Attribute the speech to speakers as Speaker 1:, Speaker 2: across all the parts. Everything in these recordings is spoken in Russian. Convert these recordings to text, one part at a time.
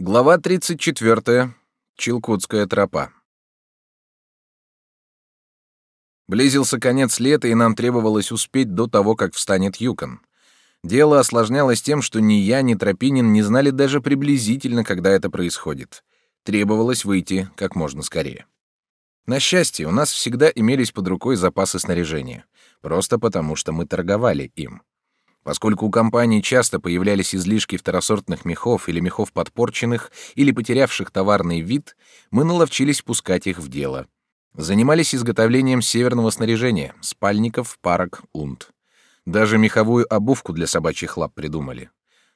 Speaker 1: Глава 34. Чилкутская тропа. Близился конец лета, и нам требовалось успеть до того, как встанет Юкон. Дело осложнялось тем, что ни я, ни Тропинин не знали даже приблизительно, когда это происходит. Требовалось выйти как можно скорее. На счастье, у нас всегда имелись под рукой запасы снаряжения, просто потому что мы торговали им. Поскольку у компании часто появлялись излишки второсортных мехов или мехов подпорченных, или потерявших товарный вид, мы наловчились пускать их в дело. Занимались изготовлением северного снаряжения, спальников, парок, унт. Даже меховую обувку для собачьих лап придумали.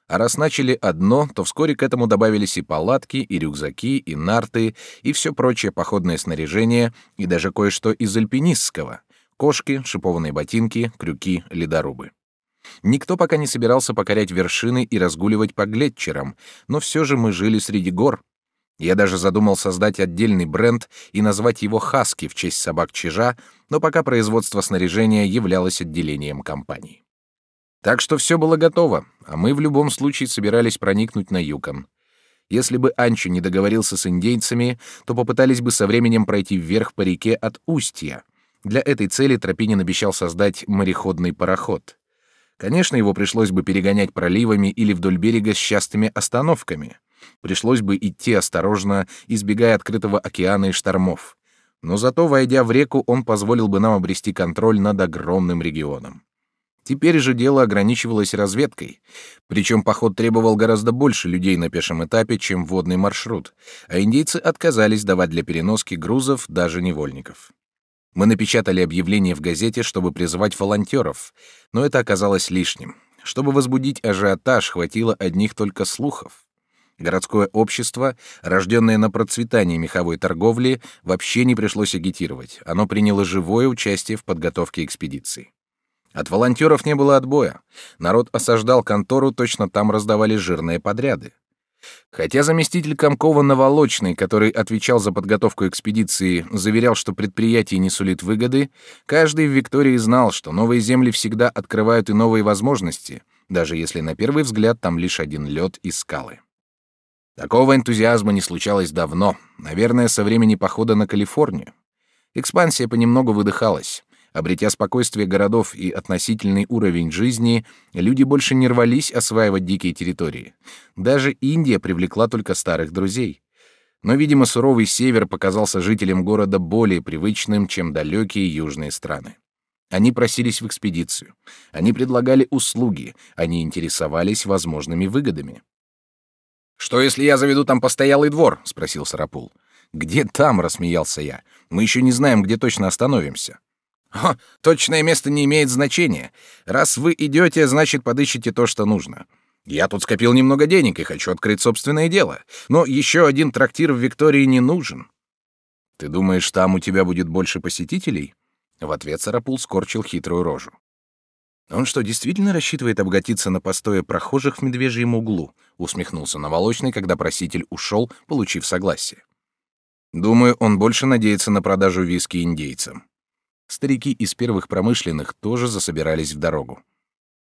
Speaker 1: А раз начали одно, то вскоре к этому добавились и палатки, и рюкзаки, и нарты, и все прочее походное снаряжение, и даже кое-что из альпинистского — кошки, шипованные ботинки, крюки, ледорубы. Никто пока не собирался покорять вершины и разгуливать по глетчерам, но все же мы жили среди гор. Я даже задумал создать отдельный бренд и назвать его «Хаски» в честь собак чижа, но пока производство снаряжения являлось отделением компании. Так что все было готово, а мы в любом случае собирались проникнуть на Юкон. Если бы Анчо не договорился с индейцами, то попытались бы со временем пройти вверх по реке от Устья. Для этой цели Тропинин обещал создать мореходный пароход — Конечно, его пришлось бы перегонять проливами или вдоль берега с частыми остановками. Пришлось бы идти осторожно, избегая открытого океана и штормов. Но зато, войдя в реку, он позволил бы нам обрести контроль над огромным регионом. Теперь же дело ограничивалось разведкой. Причем поход требовал гораздо больше людей на пешем этапе, чем водный маршрут, а индейцы отказались давать для переноски грузов даже невольников. Мы напечатали объявление в газете, чтобы призвать волонтеров, но это оказалось лишним. Чтобы возбудить ажиотаж, хватило одних только слухов. Городское общество, рожденное на процветании меховой торговли, вообще не пришлось агитировать. Оно приняло живое участие в подготовке экспедиции. От волонтеров не было отбоя. Народ осаждал контору, точно там раздавали жирные подряды. Хотя заместитель Комкова Новолочный, который отвечал за подготовку экспедиции, заверял, что предприятие не сулит выгоды, каждый в Виктории знал, что новые земли всегда открывают и новые возможности, даже если на первый взгляд там лишь один лед и скалы. Такого энтузиазма не случалось давно, наверное, со времени похода на Калифорнию. Экспансия понемногу выдыхалась. Обретя спокойствие городов и относительный уровень жизни, люди больше не рвались осваивать дикие территории. Даже Индия привлекла только старых друзей. Но, видимо, суровый север показался жителям города более привычным, чем далекие южные страны. Они просились в экспедицию. Они предлагали услуги. Они интересовались возможными выгодами. «Что, если я заведу там постоялый двор?» — спросил Сарапул. «Где там?» — рассмеялся я. «Мы еще не знаем, где точно остановимся». О, точное место не имеет значения. Раз вы идете, значит, подыщите то, что нужно. Я тут скопил немного денег и хочу открыть собственное дело. Но еще один трактир в Виктории не нужен. Ты думаешь, там у тебя будет больше посетителей? В ответ Сарапул скорчил хитрую рожу. Он что, действительно рассчитывает обогатиться на постое прохожих в медвежьем углу? Усмехнулся Наволочный, когда проситель ушел, получив согласие. Думаю, он больше надеется на продажу виски индейцам. Старики из первых промышленных тоже засобирались в дорогу.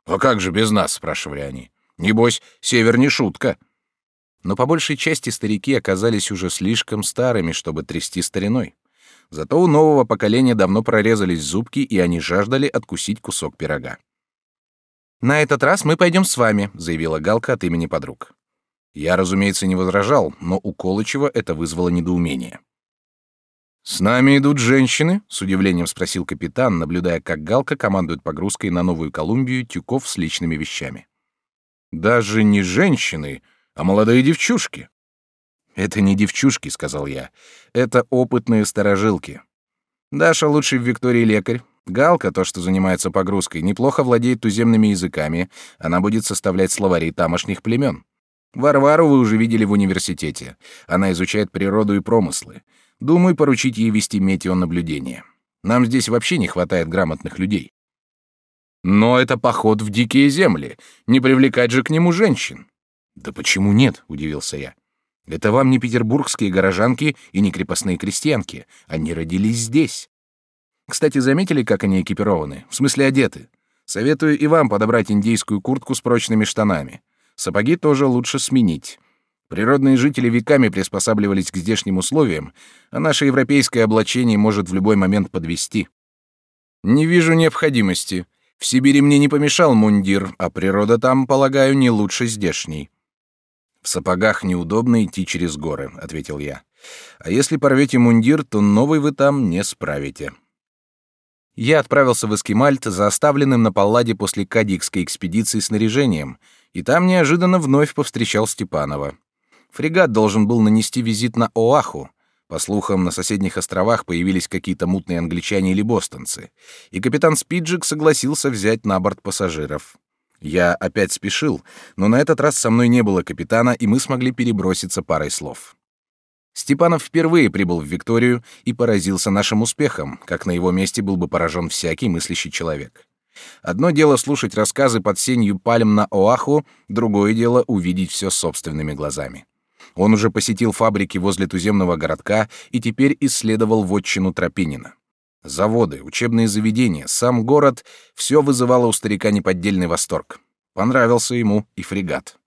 Speaker 1: «А как же без нас?» — спрашивали они. «Небось, север не шутка». Но по большей части старики оказались уже слишком старыми, чтобы трясти стариной. Зато у нового поколения давно прорезались зубки, и они жаждали откусить кусок пирога. «На этот раз мы пойдем с вами», — заявила Галка от имени подруг. Я, разумеется, не возражал, но у Колычева это вызвало недоумение. «С нами идут женщины?» — с удивлением спросил капитан, наблюдая, как Галка командует погрузкой на Новую Колумбию тюков с личными вещами. «Даже не женщины, а молодые девчушки». «Это не девчушки», — сказал я. «Это опытные сторожилки. Даша лучший в Виктории лекарь. Галка, то, что занимается погрузкой, неплохо владеет туземными языками. Она будет составлять словари тамошних племен. Варвару вы уже видели в университете. Она изучает природу и промыслы. Думаю, поручить ей вести метеонаблюдение. Нам здесь вообще не хватает грамотных людей. Но это поход в дикие земли. Не привлекать же к нему женщин. Да почему нет? удивился я. Это вам не петербургские горожанки и не крепостные крестьянки. Они родились здесь. Кстати, заметили, как они экипированы? В смысле одеты. Советую и вам подобрать индейскую куртку с прочными штанами. Сапоги тоже лучше сменить. Природные жители веками приспосабливались к здешним условиям, а наше европейское облачение может в любой момент подвести. Не вижу необходимости. В Сибири мне не помешал мундир, а природа там, полагаю, не лучше здешней. В сапогах неудобно идти через горы, ответил я. А если порвете мундир, то новый вы там не справите. Я отправился в Эскимальт за оставленным на Палладе после Кадикской экспедиции снаряжением, и там неожиданно вновь повстречал Степанова. Фрегат должен был нанести визит на Оаху. По слухам, на соседних островах появились какие-то мутные англичане или бостонцы, и капитан Спиджик согласился взять на борт пассажиров. Я опять спешил, но на этот раз со мной не было капитана, и мы смогли переброситься парой слов. Степанов впервые прибыл в Викторию и поразился нашим успехом, как на его месте был бы поражен всякий мыслящий человек. Одно дело слушать рассказы под сенью пальм на Оаху, другое дело увидеть все собственными глазами. Он уже посетил фабрики возле туземного городка и теперь исследовал вотчину Тропинина. Заводы, учебные заведения, сам город — все вызывало у старика неподдельный восторг. Понравился ему и фрегат.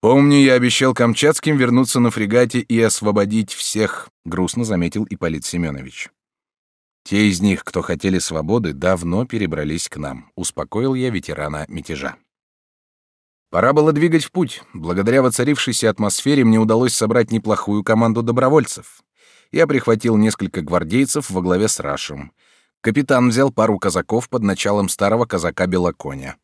Speaker 1: «Помню, я обещал Камчатским вернуться на фрегате и освободить всех», — грустно заметил Ипполит Семенович. «Те из них, кто хотели свободы, давно перебрались к нам», — успокоил я ветерана мятежа. Пора было двигать в путь. Благодаря воцарившейся атмосфере мне удалось собрать неплохую команду добровольцев. Я прихватил несколько гвардейцев во главе с Рашем. Капитан взял пару казаков под началом старого казака Белоконя.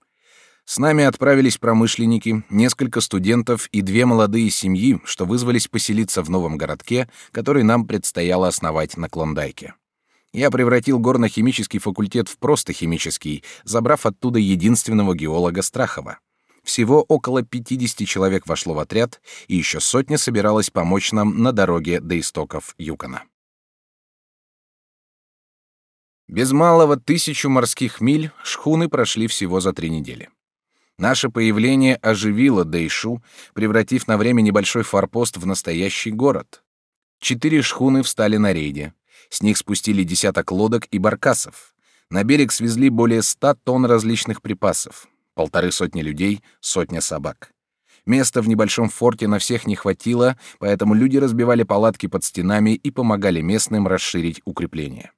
Speaker 1: С нами отправились промышленники, несколько студентов и две молодые семьи, что вызвались поселиться в новом городке, который нам предстояло основать на Клондайке. Я превратил горно-химический факультет в просто химический, забрав оттуда единственного геолога Страхова. Всего около 50 человек вошло в отряд, и еще сотня собиралась помочь нам на дороге до истоков Юкона. Без малого тысячу морских миль шхуны прошли всего за три недели. Наше появление оживило Дэйшу, превратив на время небольшой форпост в настоящий город. Четыре шхуны встали на рейде. С них спустили десяток лодок и баркасов. На берег свезли более ста тонн различных припасов полторы сотни людей, сотня собак. Места в небольшом форте на всех не хватило, поэтому люди разбивали палатки под стенами и помогали местным расширить укрепления.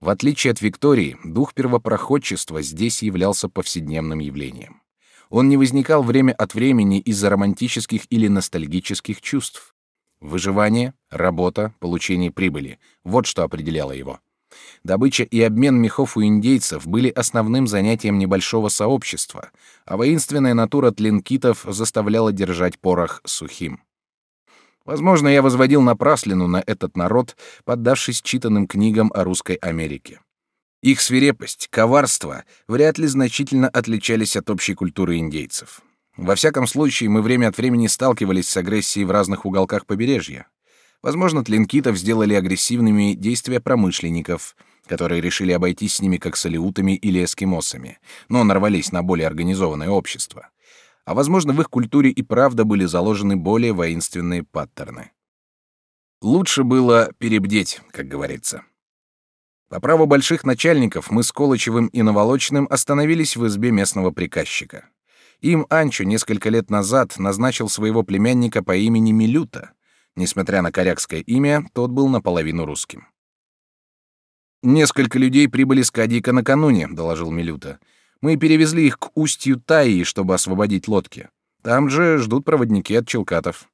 Speaker 1: В отличие от Виктории, дух первопроходчества здесь являлся повседневным явлением. Он не возникал время от времени из-за романтических или ностальгических чувств. Выживание, работа, получение прибыли — вот что определяло его. Добыча и обмен мехов у индейцев были основным занятием небольшого сообщества, а воинственная натура тлинкитов заставляла держать порох сухим. Возможно, я возводил напраслину на этот народ, поддавшись читанным книгам о русской Америке. Их свирепость, коварство вряд ли значительно отличались от общей культуры индейцев. Во всяком случае, мы время от времени сталкивались с агрессией в разных уголках побережья. Возможно, тлинкитов сделали агрессивными действия промышленников, которые решили обойтись с ними как с алиутами или эскимосами, но нарвались на более организованное общество. А возможно, в их культуре и правда были заложены более воинственные паттерны. Лучше было перебдеть, как говорится. По праву больших начальников мы с Колычевым и Наволочным остановились в избе местного приказчика. Им Анчо несколько лет назад назначил своего племянника по имени Милюта — Несмотря на корякское имя, тот был наполовину русским. «Несколько людей прибыли с Кадика накануне», — доложил Милюта. «Мы перевезли их к устью Таи, чтобы освободить лодки. Там же ждут проводники от Челкатов».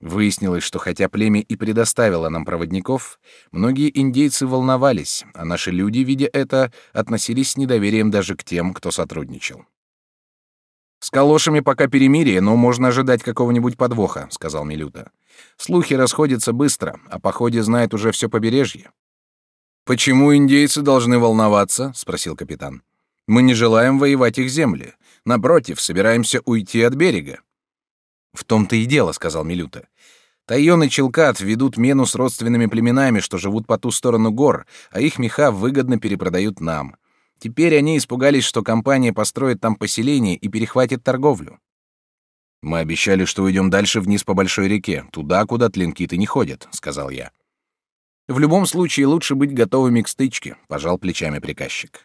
Speaker 1: Выяснилось, что хотя племя и предоставило нам проводников, многие индейцы волновались, а наши люди, видя это, относились с недоверием даже к тем, кто сотрудничал. «С калошами пока перемирие, но можно ожидать какого-нибудь подвоха», — сказал Милюта. Слухи расходятся быстро, а по ходе знает уже все побережье. Почему индейцы должны волноваться? спросил капитан. Мы не желаем воевать их земли. Напротив, собираемся уйти от берега. В том-то и дело, сказал Милюта. Тайон и Челкат ведут мену с родственными племенами, что живут по ту сторону гор, а их меха выгодно перепродают нам. Теперь они испугались, что компания построит там поселение и перехватит торговлю. Мы обещали, что уйдем дальше вниз по большой реке, туда, куда тлинкиты не ходят, сказал я. В любом случае лучше быть готовыми к стычке, пожал плечами приказчик.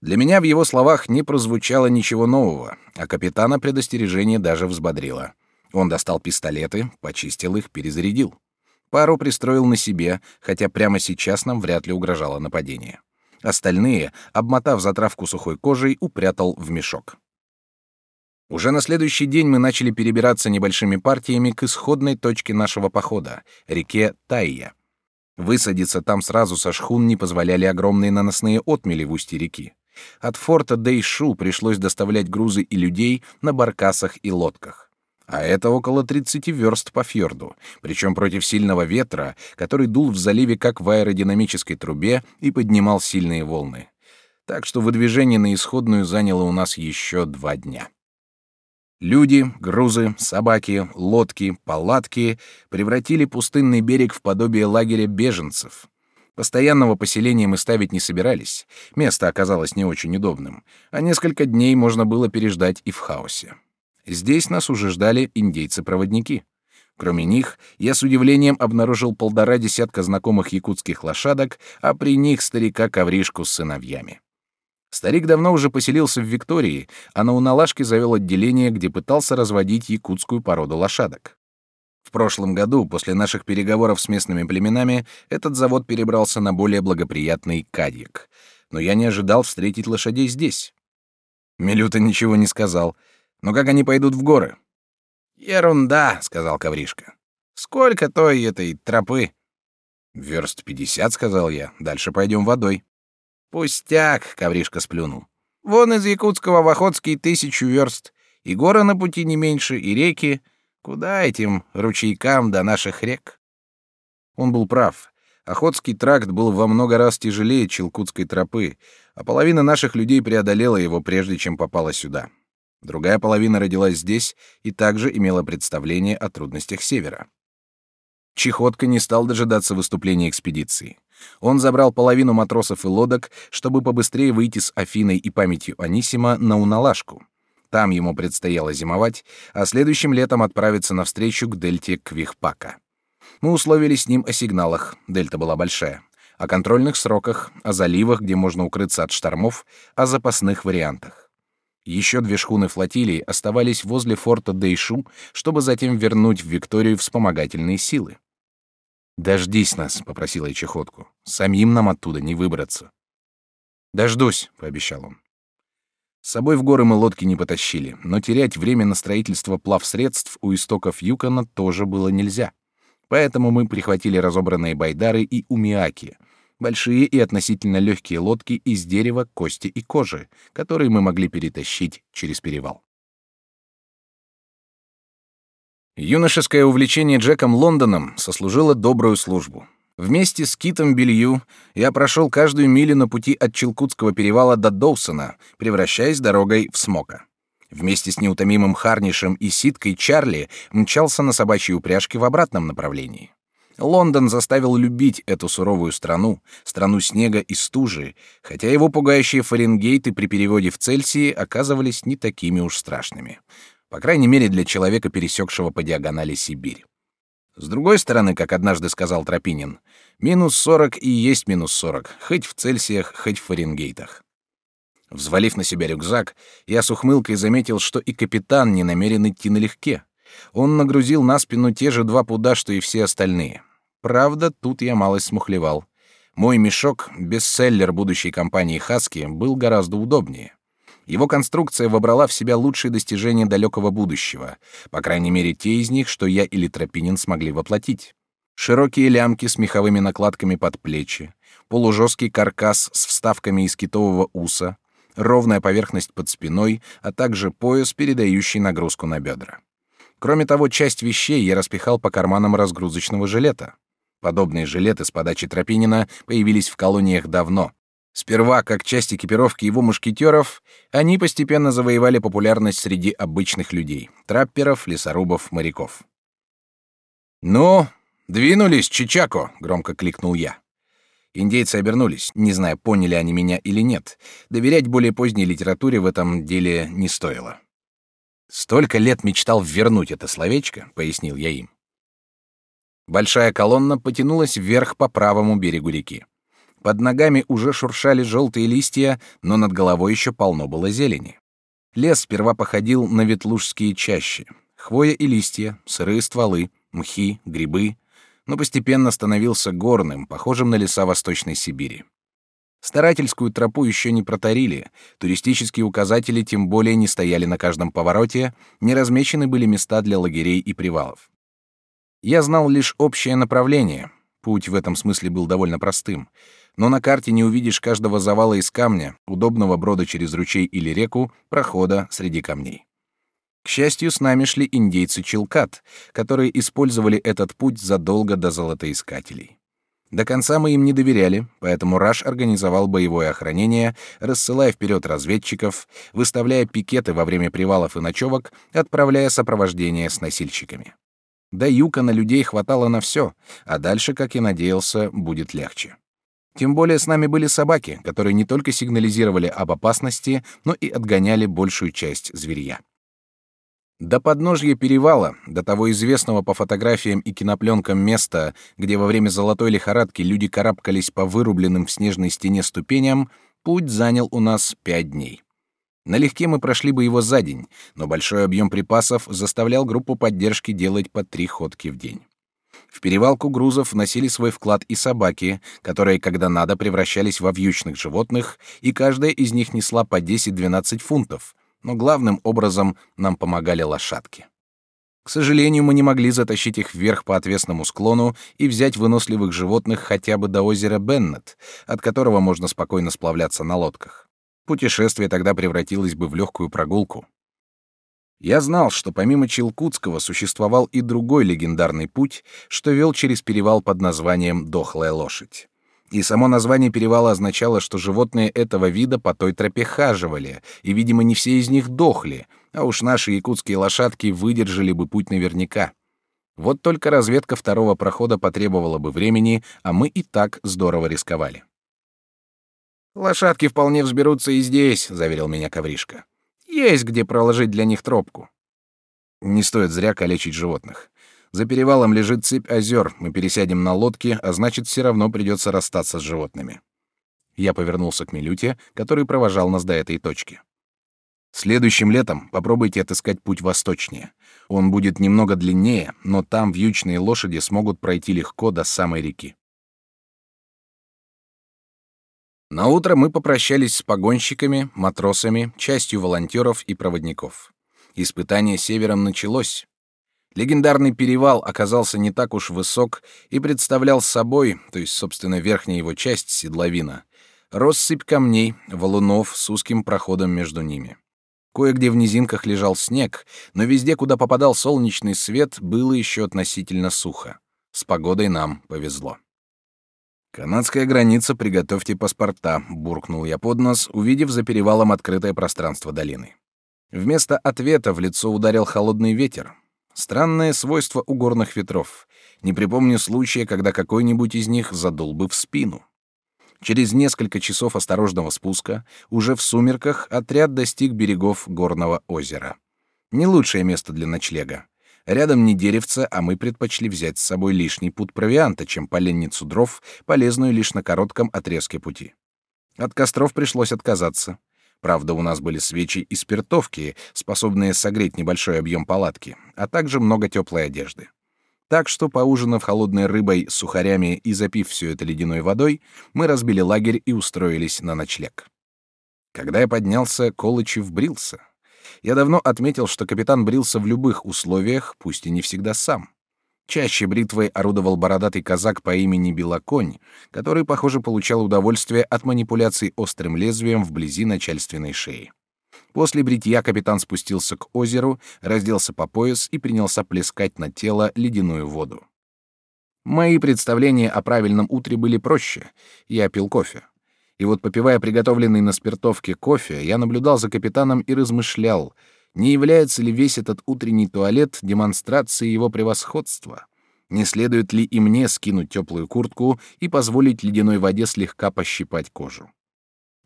Speaker 1: Для меня в его словах не прозвучало ничего нового, а капитана предостережение даже взбодрило. Он достал пистолеты, почистил их, перезарядил. Пару пристроил на себе, хотя прямо сейчас нам вряд ли угрожало нападение. Остальные, обмотав затравку сухой кожей, упрятал в мешок. Уже на следующий день мы начали перебираться небольшими партиями к исходной точке нашего похода — реке Тайя. Высадиться там сразу со шхун не позволяли огромные наносные отмели в устье реки. От форта Дейшу пришлось доставлять грузы и людей на баркасах и лодках. А это около 30 верст по фьорду, причем против сильного ветра, который дул в заливе как в аэродинамической трубе и поднимал сильные волны. Так что выдвижение на исходную заняло у нас еще два дня. Люди, грузы, собаки, лодки, палатки превратили пустынный берег в подобие лагеря беженцев. Постоянного поселения мы ставить не собирались, место оказалось не очень удобным, а несколько дней можно было переждать и в хаосе. Здесь нас уже ждали индейцы-проводники. Кроме них, я с удивлением обнаружил полтора десятка знакомых якутских лошадок, а при них старика-ковришку с сыновьями. Старик давно уже поселился в Виктории, а на Уналашке завел отделение, где пытался разводить якутскую породу лошадок. В прошлом году, после наших переговоров с местными племенами, этот завод перебрался на более благоприятный Кадьяк. Но я не ожидал встретить лошадей здесь. Милюта ничего не сказал. Но как они пойдут в горы? «Ерунда», — сказал Ковришка. «Сколько той этой тропы?» «Верст пятьдесят», — сказал я. «Дальше пойдем водой». «Пустяк», — Ковришка сплюнул. «Вон из Якутского в Охотский тысячу верст. И горы на пути не меньше, и реки. Куда этим ручейкам до наших рек?» Он был прав. Охотский тракт был во много раз тяжелее Челкутской тропы, а половина наших людей преодолела его, прежде чем попала сюда. Другая половина родилась здесь и также имела представление о трудностях Севера. Чехотка не стал дожидаться выступления экспедиции. Он забрал половину матросов и лодок, чтобы побыстрее выйти с Афиной и памятью Анисима на Уналашку. Там ему предстояло зимовать, а следующим летом отправиться навстречу к дельте Квихпака. Мы условились с ним о сигналах, дельта была большая, о контрольных сроках, о заливах, где можно укрыться от штормов, о запасных вариантах. Еще две шхуны флотилии оставались возле форта Дейшу, чтобы затем вернуть в Викторию вспомогательные силы. «Дождись нас», — попросила я чехотку. «Самим нам оттуда не выбраться». «Дождусь», — пообещал он. С собой в горы мы лодки не потащили, но терять время на строительство плавсредств у истоков Юкона тоже было нельзя. Поэтому мы прихватили разобранные байдары и умиаки, большие и относительно легкие лодки из дерева, кости и кожи, которые мы могли перетащить через перевал. Юношеское увлечение Джеком Лондоном сослужило добрую службу. Вместе с Китом Белью я прошел каждую милю на пути от Челкутского перевала до Доусона, превращаясь дорогой в Смока. Вместе с неутомимым Харнишем и Ситкой Чарли мчался на собачьей упряжке в обратном направлении. Лондон заставил любить эту суровую страну, страну снега и стужи, хотя его пугающие Фаренгейты при переводе в Цельсии оказывались не такими уж страшными. По крайней мере, для человека, пересекшего по диагонали Сибирь. С другой стороны, как однажды сказал Тропинин, минус сорок и есть минус сорок, хоть в Цельсиях, хоть в Фаренгейтах. Взвалив на себя рюкзак, я с ухмылкой заметил, что и капитан не намерен идти налегке. Он нагрузил на спину те же два пуда, что и все остальные. Правда, тут я малость смухлевал. Мой мешок, бестселлер будущей компании «Хаски», был гораздо удобнее. Его конструкция вобрала в себя лучшие достижения далекого будущего, по крайней мере, те из них, что я или Тропинин смогли воплотить. Широкие лямки с меховыми накладками под плечи, полужесткий каркас с вставками из китового уса, ровная поверхность под спиной, а также пояс, передающий нагрузку на бедра. Кроме того, часть вещей я распихал по карманам разгрузочного жилета. Подобные жилеты с подачи Тропинина появились в колониях давно, Сперва, как часть экипировки его мушкетеров, они постепенно завоевали популярность среди обычных людей — трапперов, лесорубов, моряков. «Ну, двинулись, Чичако!» — громко кликнул я. Индейцы обернулись, не зная, поняли они меня или нет. Доверять более поздней литературе в этом деле не стоило. «Столько лет мечтал вернуть это словечко», — пояснил я им. Большая колонна потянулась вверх по правому берегу реки. Под ногами уже шуршали желтые листья, но над головой еще полно было зелени. Лес сперва походил на ветлужские чащи. Хвоя и листья, сырые стволы, мхи, грибы, но постепенно становился горным, похожим на леса Восточной Сибири. Старательскую тропу еще не протарили, туристические указатели тем более не стояли на каждом повороте, не размечены были места для лагерей и привалов. Я знал лишь общее направление, путь в этом смысле был довольно простым, но на карте не увидишь каждого завала из камня, удобного брода через ручей или реку, прохода среди камней. К счастью, с нами шли индейцы Чилкат, которые использовали этот путь задолго до золотоискателей. До конца мы им не доверяли, поэтому Раш организовал боевое охранение, рассылая вперед разведчиков, выставляя пикеты во время привалов и ночевок, отправляя сопровождение с носильщиками. До юка на людей хватало на все, а дальше, как и надеялся, будет легче. Тем более с нами были собаки, которые не только сигнализировали об опасности, но и отгоняли большую часть зверья. До подножья перевала, до того известного по фотографиям и кинопленкам места, где во время золотой лихорадки люди карабкались по вырубленным в снежной стене ступеням, путь занял у нас пять дней. Налегке мы прошли бы его за день, но большой объем припасов заставлял группу поддержки делать по три ходки в день. В перевалку грузов вносили свой вклад и собаки, которые, когда надо, превращались во вьючных животных, и каждая из них несла по 10-12 фунтов, но главным образом нам помогали лошадки. К сожалению, мы не могли затащить их вверх по отвесному склону и взять выносливых животных хотя бы до озера Беннет, от которого можно спокойно сплавляться на лодках. Путешествие тогда превратилось бы в легкую прогулку. Я знал, что помимо Челкутского существовал и другой легендарный путь, что вел через перевал под названием «Дохлая лошадь». И само название перевала означало, что животные этого вида по той тропе хаживали, и, видимо, не все из них дохли, а уж наши якутские лошадки выдержали бы путь наверняка. Вот только разведка второго прохода потребовала бы времени, а мы и так здорово рисковали. «Лошадки вполне взберутся и здесь», — заверил меня Ковришка. «Есть где проложить для них тропку». Не стоит зря калечить животных. За перевалом лежит цепь озер. Мы пересядем на лодки, а значит, все равно придется расстаться с животными. Я повернулся к Милюте, который провожал нас до этой точки. Следующим летом попробуйте отыскать путь восточнее. Он будет немного длиннее, но там вьючные лошади смогут пройти легко до самой реки. На утро мы попрощались с погонщиками, матросами, частью волонтеров и проводников. Испытание севером началось. Легендарный перевал оказался не так уж высок и представлял собой, то есть, собственно, верхняя его часть, седловина, россыпь камней, валунов с узким проходом между ними. Кое-где в низинках лежал снег, но везде, куда попадал солнечный свет, было еще относительно сухо. С погодой нам повезло. «Канадская граница, приготовьте паспорта», — буркнул я под нос, увидев за перевалом открытое пространство долины. Вместо ответа в лицо ударил холодный ветер, Странное свойство у горных ветров. Не припомню случая, когда какой-нибудь из них задул бы в спину. Через несколько часов осторожного спуска, уже в сумерках, отряд достиг берегов горного озера. Не лучшее место для ночлега. Рядом не деревце, а мы предпочли взять с собой лишний путь провианта, чем поленницу дров, полезную лишь на коротком отрезке пути. От костров пришлось отказаться. Правда, у нас были свечи и спиртовки, способные согреть небольшой объем палатки, а также много теплой одежды. Так что, поужинав холодной рыбой, сухарями и запив все это ледяной водой, мы разбили лагерь и устроились на ночлег. Когда я поднялся, Колычев брился. Я давно отметил, что капитан брился в любых условиях, пусть и не всегда сам. Чаще бритвой орудовал бородатый казак по имени Белоконь, который, похоже, получал удовольствие от манипуляций острым лезвием вблизи начальственной шеи. После бритья капитан спустился к озеру, разделся по пояс и принялся плескать на тело ледяную воду. Мои представления о правильном утре были проще. Я пил кофе. И вот, попивая приготовленный на спиртовке кофе, я наблюдал за капитаном и размышлял — не является ли весь этот утренний туалет демонстрацией его превосходства? Не следует ли и мне скинуть теплую куртку и позволить ледяной воде слегка пощипать кожу?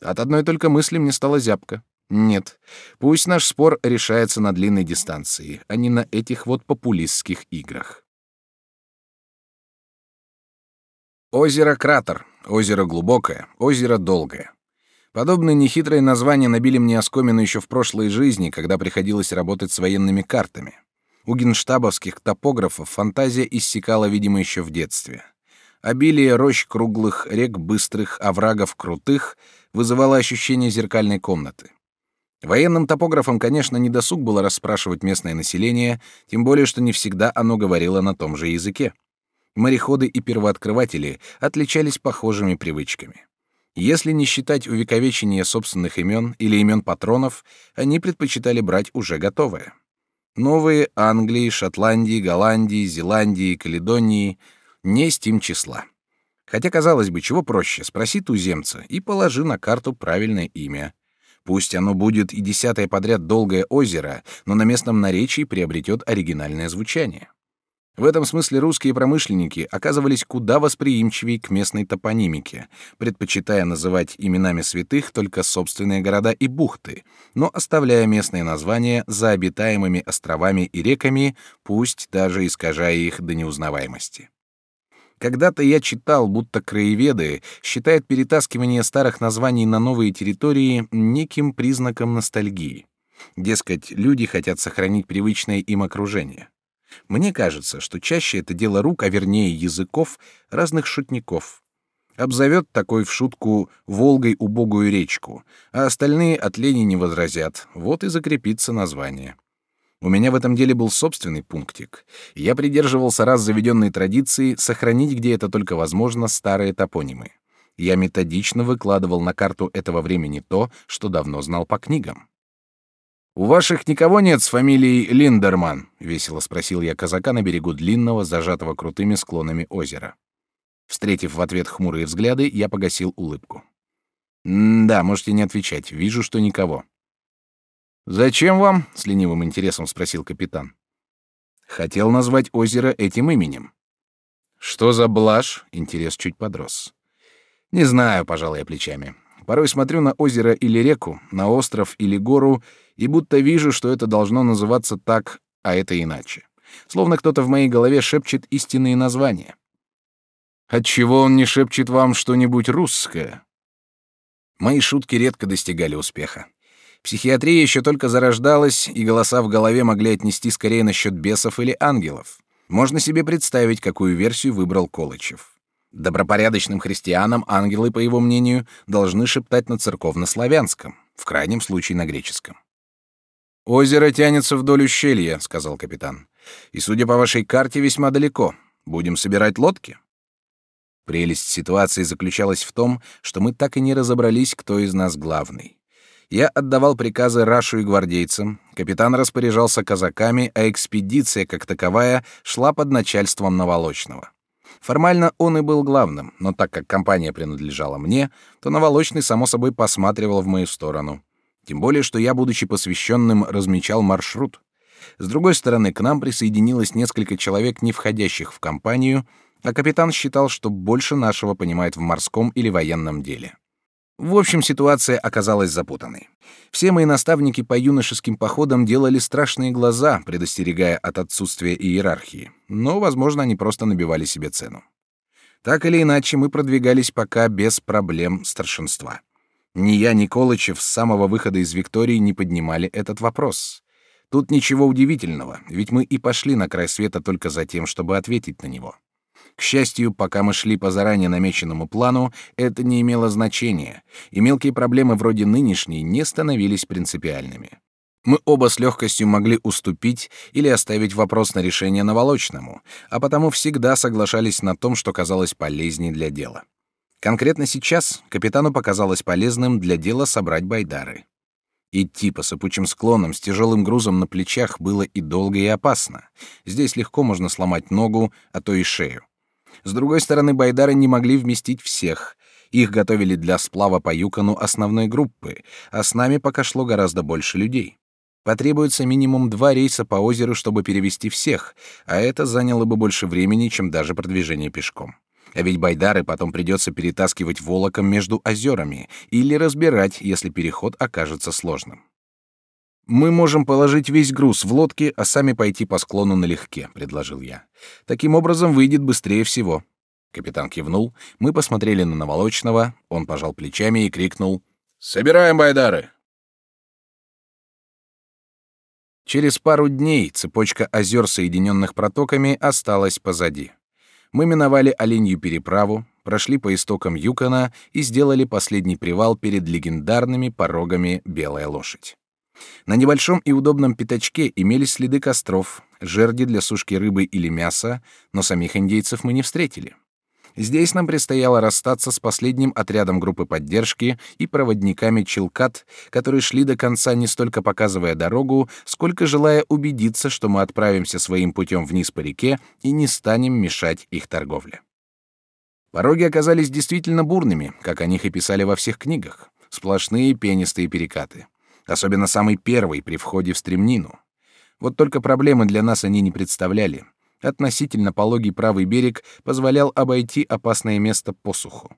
Speaker 1: От одной только мысли мне стало зябко. Нет, пусть наш спор решается на длинной дистанции, а не на этих вот популистских играх. Озеро Кратер, озеро глубокое, озеро долгое. Подобные нехитрые названия набили мне оскомину еще в прошлой жизни, когда приходилось работать с военными картами. У генштабовских топографов фантазия иссякала, видимо, еще в детстве. Обилие рощ круглых, рек быстрых, оврагов крутых вызывало ощущение зеркальной комнаты. Военным топографам, конечно, не досуг было расспрашивать местное население, тем более, что не всегда оно говорило на том же языке. Мореходы и первооткрыватели отличались похожими привычками. Если не считать увековечения собственных имен или имен патронов, они предпочитали брать уже готовое. Новые Англии, Шотландии, Голландии, Зеландии, Каледонии не с тем числа. Хотя, казалось бы, чего проще, спроси туземца и положи на карту правильное имя. Пусть оно будет и десятое подряд долгое озеро, но на местном наречии приобретет оригинальное звучание. В этом смысле русские промышленники оказывались куда восприимчивее к местной топонимике, предпочитая называть именами святых только собственные города и бухты, но оставляя местные названия за обитаемыми островами и реками, пусть даже искажая их до неузнаваемости. Когда-то я читал, будто краеведы считают перетаскивание старых названий на новые территории неким признаком ностальгии. Дескать, люди хотят сохранить привычное им окружение. Мне кажется, что чаще это дело рук, а вернее языков разных шутников. Обзовет такой в шутку Волгой убогую речку, а остальные от лени не возразят. Вот и закрепится название. У меня в этом деле был собственный пунктик. Я придерживался раз заведенной традиции сохранить, где это только возможно, старые топонимы. Я методично выкладывал на карту этого времени то, что давно знал по книгам. «У ваших никого нет с фамилией Линдерман?» — весело спросил я казака на берегу длинного, зажатого крутыми склонами озера. Встретив в ответ хмурые взгляды, я погасил улыбку. «Да, можете не отвечать. Вижу, что никого». «Зачем вам?» — с ленивым интересом спросил капитан. «Хотел назвать озеро этим именем». «Что за блажь?» — интерес чуть подрос. «Не знаю», — пожал я плечами. Порой смотрю на озеро или реку, на остров или гору, и будто вижу, что это должно называться так, а это иначе. Словно кто-то в моей голове шепчет истинные названия. Отчего он не шепчет вам что-нибудь русское? Мои шутки редко достигали успеха. Психиатрия еще только зарождалась, и голоса в голове могли отнести скорее насчет бесов или ангелов. Можно себе представить, какую версию выбрал Колычев. Добропорядочным христианам ангелы, по его мнению, должны шептать на церковнославянском, в крайнем случае на греческом. «Озеро тянется вдоль ущелья», — сказал капитан. «И, судя по вашей карте, весьма далеко. Будем собирать лодки?» Прелесть ситуации заключалась в том, что мы так и не разобрались, кто из нас главный. Я отдавал приказы Рашу и гвардейцам, капитан распоряжался казаками, а экспедиция, как таковая, шла под начальством Наволочного. Формально он и был главным, но так как компания принадлежала мне, то Наволочный, само собой, посматривал в мою сторону. Тем более, что я, будучи посвященным, размечал маршрут. С другой стороны, к нам присоединилось несколько человек, не входящих в компанию, а капитан считал, что больше нашего понимает в морском или военном деле. В общем, ситуация оказалась запутанной. Все мои наставники по юношеским походам делали страшные глаза, предостерегая от отсутствия иерархии, но, возможно, они просто набивали себе цену. Так или иначе, мы продвигались пока без проблем старшинства. Ни я, ни Колычев с самого выхода из Виктории не поднимали этот вопрос. Тут ничего удивительного, ведь мы и пошли на край света только за тем, чтобы ответить на него. К счастью, пока мы шли по заранее намеченному плану, это не имело значения, и мелкие проблемы вроде нынешней не становились принципиальными. Мы оба с легкостью могли уступить или оставить вопрос на решение Наволочному, а потому всегда соглашались на том, что казалось полезнее для дела. Конкретно сейчас капитану показалось полезным для дела собрать байдары. Идти по сыпучим склонам с тяжелым грузом на плечах было и долго, и опасно. Здесь легко можно сломать ногу, а то и шею. С другой стороны, байдары не могли вместить всех. Их готовили для сплава по Юкону основной группы, а с нами пока шло гораздо больше людей. Потребуется минимум два рейса по озеру, чтобы перевести всех, а это заняло бы больше времени, чем даже продвижение пешком. А ведь байдары потом придется перетаскивать волоком между озерами или разбирать, если переход окажется сложным. Мы можем положить весь груз в лодки, а сами пойти по склону налегке, предложил я. Таким образом выйдет быстрее всего. Капитан кивнул, мы посмотрели на Наволочного, он пожал плечами и крикнул: "Собираем байдары!" Через пару дней цепочка озер, соединенных протоками, осталась позади. Мы миновали Оленью переправу, прошли по истокам Юкона и сделали последний привал перед легендарными порогами Белая лошадь. На небольшом и удобном пятачке имелись следы костров, жерди для сушки рыбы или мяса, но самих индейцев мы не встретили. Здесь нам предстояло расстаться с последним отрядом группы поддержки и проводниками Чилкат, которые шли до конца не столько показывая дорогу, сколько желая убедиться, что мы отправимся своим путем вниз по реке и не станем мешать их торговле. Пороги оказались действительно бурными, как о них и писали во всех книгах. Сплошные пенистые перекаты. Особенно самый первый при входе в стремнину. Вот только проблемы для нас они не представляли. Относительно пологий правый берег позволял обойти опасное место по суху.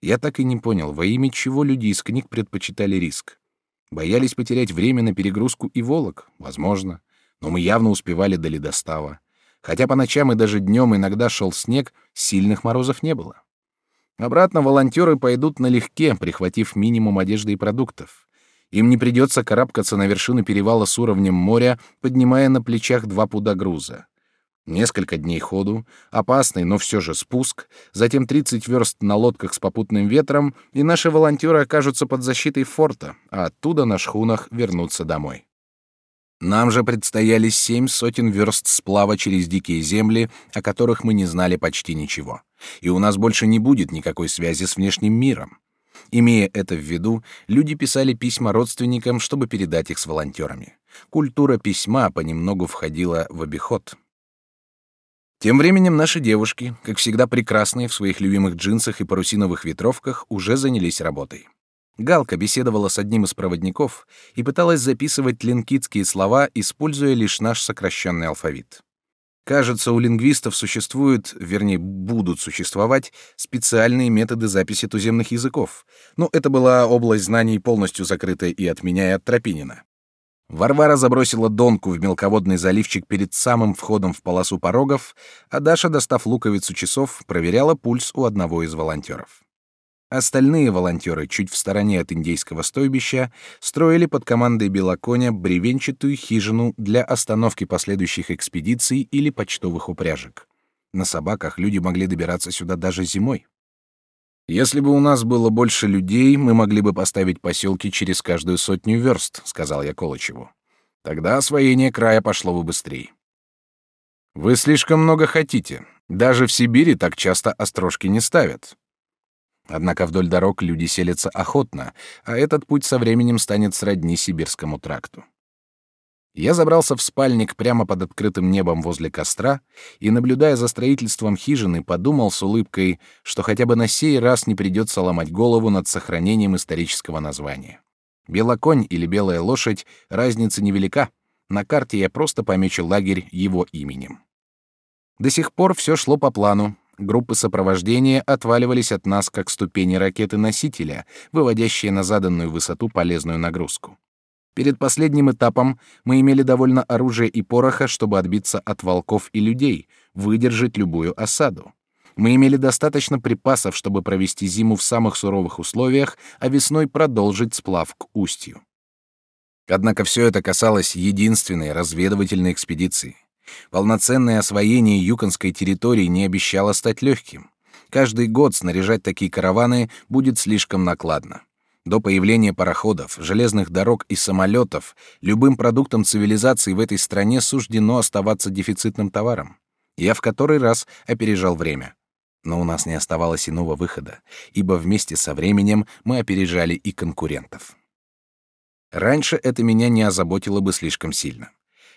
Speaker 1: Я так и не понял, во имя чего люди из книг предпочитали риск. Боялись потерять время на перегрузку и волок? Возможно. Но мы явно успевали до ледостава. Хотя по ночам и даже днем иногда шел снег, сильных морозов не было. Обратно волонтеры пойдут налегке, прихватив минимум одежды и продуктов. Им не придется карабкаться на вершину перевала с уровнем моря, поднимая на плечах два пуда груза. Несколько дней ходу, опасный, но все же спуск, затем 30 верст на лодках с попутным ветром, и наши волонтеры окажутся под защитой форта, а оттуда на шхунах вернутся домой. Нам же предстояли семь сотен верст сплава через дикие земли, о которых мы не знали почти ничего. И у нас больше не будет никакой связи с внешним миром. Имея это в виду, люди писали письма родственникам, чтобы передать их с волонтерами. Культура письма понемногу входила в обиход. Тем временем наши девушки, как всегда прекрасные в своих любимых джинсах и парусиновых ветровках, уже занялись работой. Галка беседовала с одним из проводников и пыталась записывать линкитские слова, используя лишь наш сокращенный алфавит. Кажется, у лингвистов существуют, вернее, будут существовать специальные методы записи туземных языков. Но это была область знаний полностью закрытая и от меня, и от Тропинина. Варвара забросила донку в мелководный заливчик перед самым входом в полосу порогов, а Даша, достав луковицу часов, проверяла пульс у одного из волонтеров. Остальные волонтеры, чуть в стороне от индейского стойбища, строили под командой Белоконя бревенчатую хижину для остановки последующих экспедиций или почтовых упряжек. На собаках люди могли добираться сюда даже зимой. Если бы у нас было больше людей, мы могли бы поставить поселки через каждую сотню верст, сказал я Колычеву. Тогда освоение края пошло бы быстрее. Вы слишком много хотите. Даже в Сибири так часто острожки не ставят. Однако вдоль дорог люди селятся охотно, а этот путь со временем станет сродни сибирскому тракту. Я забрался в спальник прямо под открытым небом возле костра и, наблюдая за строительством хижины, подумал с улыбкой, что хотя бы на сей раз не придется ломать голову над сохранением исторического названия. Белоконь или Белая лошадь — разница невелика. На карте я просто помечу лагерь его именем. До сих пор все шло по плану. Группы сопровождения отваливались от нас, как ступени ракеты-носителя, выводящие на заданную высоту полезную нагрузку. Перед последним этапом мы имели довольно оружия и пороха, чтобы отбиться от волков и людей, выдержать любую осаду. Мы имели достаточно припасов, чтобы провести зиму в самых суровых условиях, а весной продолжить сплав к устью. Однако все это касалось единственной разведывательной экспедиции. Полноценное освоение юконской территории не обещало стать легким. Каждый год снаряжать такие караваны будет слишком накладно. До появления пароходов, железных дорог и самолетов любым продуктом цивилизации в этой стране суждено оставаться дефицитным товаром. Я в который раз опережал время. Но у нас не оставалось иного выхода, ибо вместе со временем мы опережали и конкурентов. Раньше это меня не озаботило бы слишком сильно.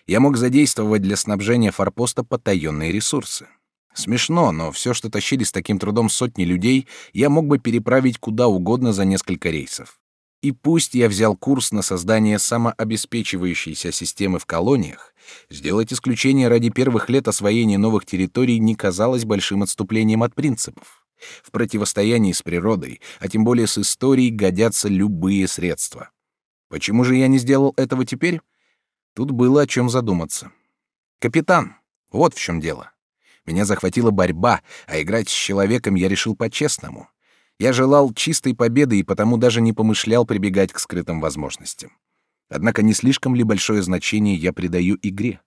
Speaker 1: Я мог задействовать для снабжения форпоста потаенные ресурсы. Смешно, но все, что тащили с таким трудом сотни людей, я мог бы переправить куда угодно за несколько рейсов. И пусть я взял курс на создание самообеспечивающейся системы в колониях, сделать исключение ради первых лет освоения новых территорий не казалось большим отступлением от принципов. В противостоянии с природой, а тем более с историей, годятся любые средства. Почему же я не сделал этого теперь? Тут было о чем задуматься. Капитан, вот в чем дело. Меня захватила борьба, а играть с человеком я решил по-честному. Я желал чистой победы и потому даже не помышлял прибегать к скрытым возможностям. Однако не слишком ли большое значение я придаю игре?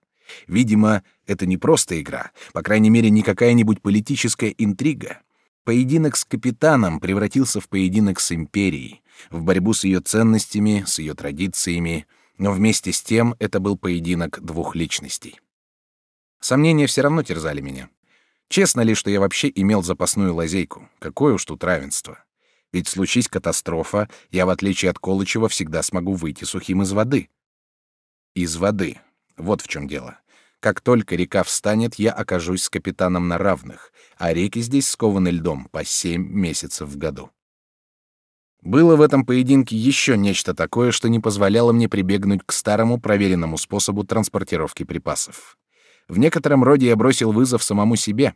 Speaker 1: Видимо, это не просто игра, по крайней мере, не какая-нибудь политическая интрига. Поединок с капитаном превратился в поединок с империей, в борьбу с ее ценностями, с ее традициями, но вместе с тем это был поединок двух личностей. Сомнения все равно терзали меня. Честно ли, что я вообще имел запасную лазейку? Какое уж тут равенство? Ведь случись катастрофа, я, в отличие от Колычева, всегда смогу выйти сухим из воды. Из воды. Вот в чем дело. Как только река встанет, я окажусь с капитаном на равных, а реки здесь скованы льдом по семь месяцев в году. Было в этом поединке еще нечто такое, что не позволяло мне прибегнуть к старому проверенному способу транспортировки припасов. В некотором роде я бросил вызов самому себе.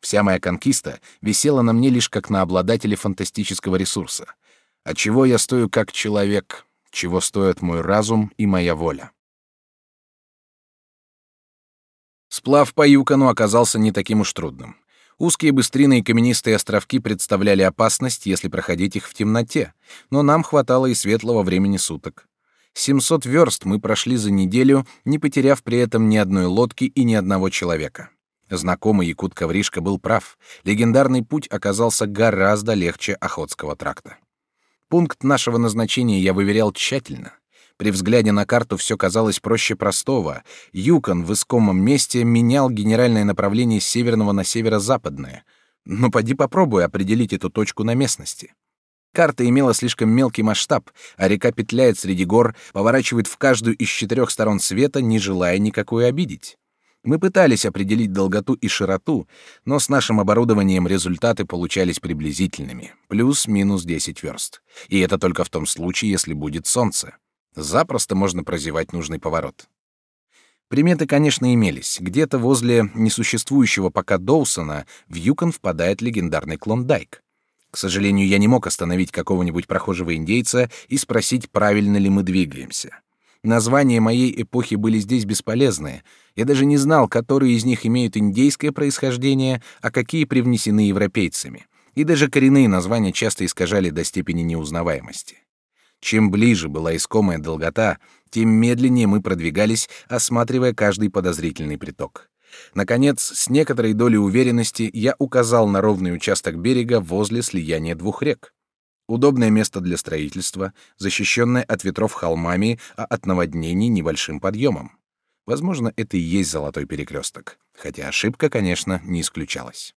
Speaker 1: Вся моя конкиста висела на мне лишь как на обладателе фантастического ресурса. А чего я стою как человек, чего стоят мой разум и моя воля. Сплав по Юкону оказался не таким уж трудным. Узкие быстрины и каменистые островки представляли опасность, если проходить их в темноте, но нам хватало и светлого времени суток. 700 верст мы прошли за неделю, не потеряв при этом ни одной лодки и ни одного человека. Знакомый якут Ковришка был прав. Легендарный путь оказался гораздо легче Охотского тракта. Пункт нашего назначения я выверял тщательно. При взгляде на карту все казалось проще простого. Юкон в искомом месте менял генеральное направление с северного на северо-западное. Но поди попробуй определить эту точку на местности. Карта имела слишком мелкий масштаб, а река петляет среди гор, поворачивает в каждую из четырех сторон света, не желая никакой обидеть. Мы пытались определить долготу и широту, но с нашим оборудованием результаты получались приблизительными, плюс-минус 10 верст. И это только в том случае, если будет солнце. Запросто можно прозевать нужный поворот. Приметы, конечно, имелись. Где-то возле несуществующего пока Доусона в Юкон впадает легендарный Клондайк. К сожалению, я не мог остановить какого-нибудь прохожего индейца и спросить, правильно ли мы двигаемся. Названия моей эпохи были здесь бесполезны. Я даже не знал, которые из них имеют индейское происхождение, а какие привнесены европейцами. И даже коренные названия часто искажали до степени неузнаваемости. Чем ближе была искомая долгота, тем медленнее мы продвигались, осматривая каждый подозрительный приток. Наконец, с некоторой долей уверенности я указал на ровный участок берега возле слияния двух рек. Удобное место для строительства, защищенное от ветров холмами, а от наводнений небольшим подъемом. Возможно, это и есть золотой перекресток, хотя ошибка, конечно, не исключалась.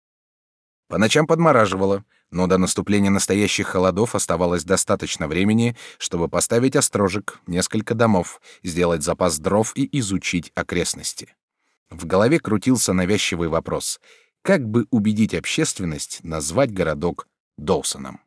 Speaker 1: По ночам подмораживало, но до наступления настоящих холодов оставалось достаточно времени, чтобы поставить острожек, несколько домов, сделать запас дров и изучить окрестности. В голове крутился навязчивый вопрос: как бы убедить общественность назвать городок Доусоном?